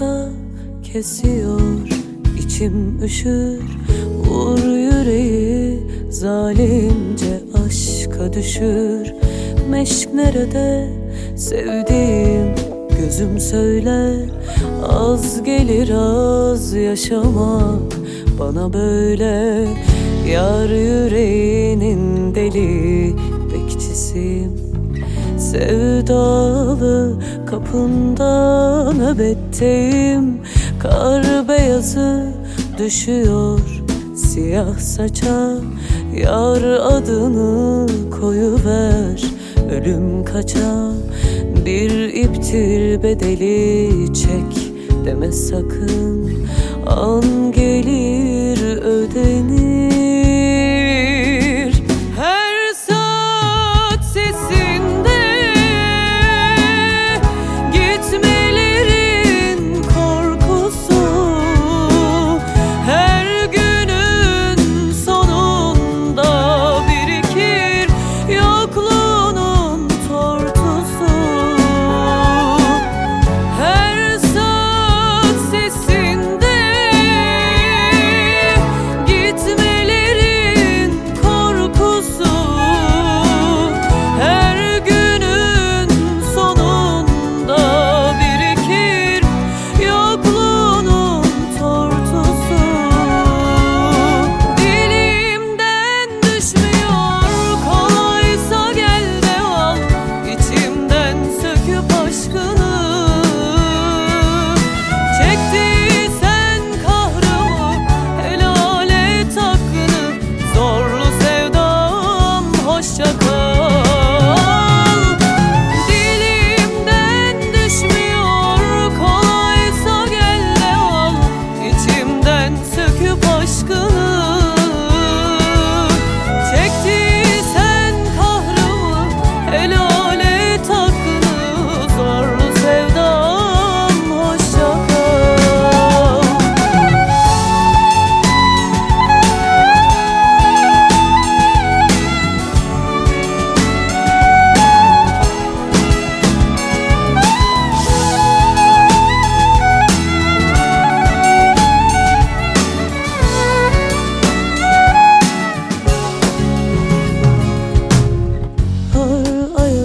ayasa kesiyor içim üşür. Vur yüreği zalimce aşka düşür. Meşk nerede? Sevdiğim gözüm söyler. Az gelir az yaşamak bana böyle. Yar yüreğinin deli bekçisiyim Sevdalı kapında nöbetteyim. Kar beyazı düşüyor siyah saça Yar adını koyuver. Ölüm kaça Bir iptir bedeli çek deme sakın. An gelir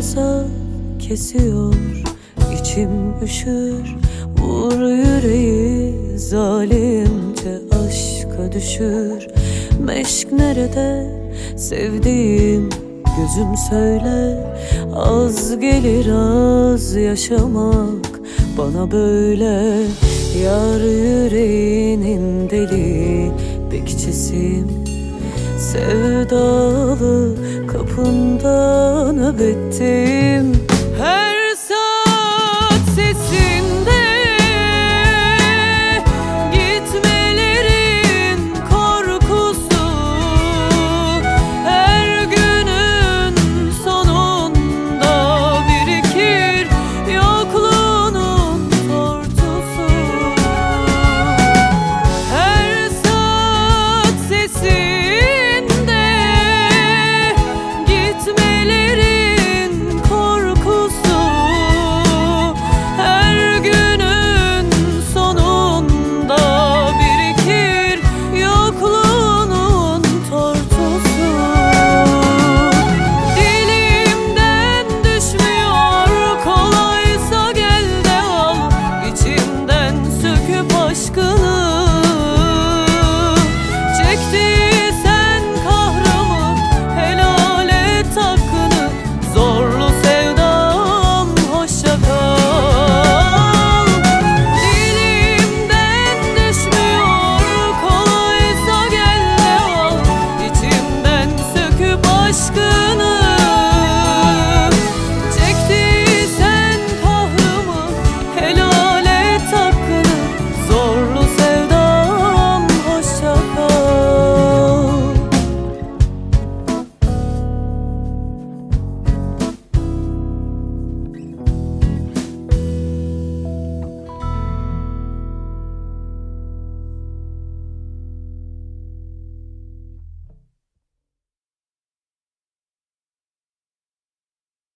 Ayasa kesiyor içim üşür. Vur yüreği zalimce aşka düşür. Meşk nerede? Sevdiğim gözüm söyler Az gelir az yaşamak bana böyle. Yar yüreğinin deli bekçisiyim Sevdalı kapında nöbetteyim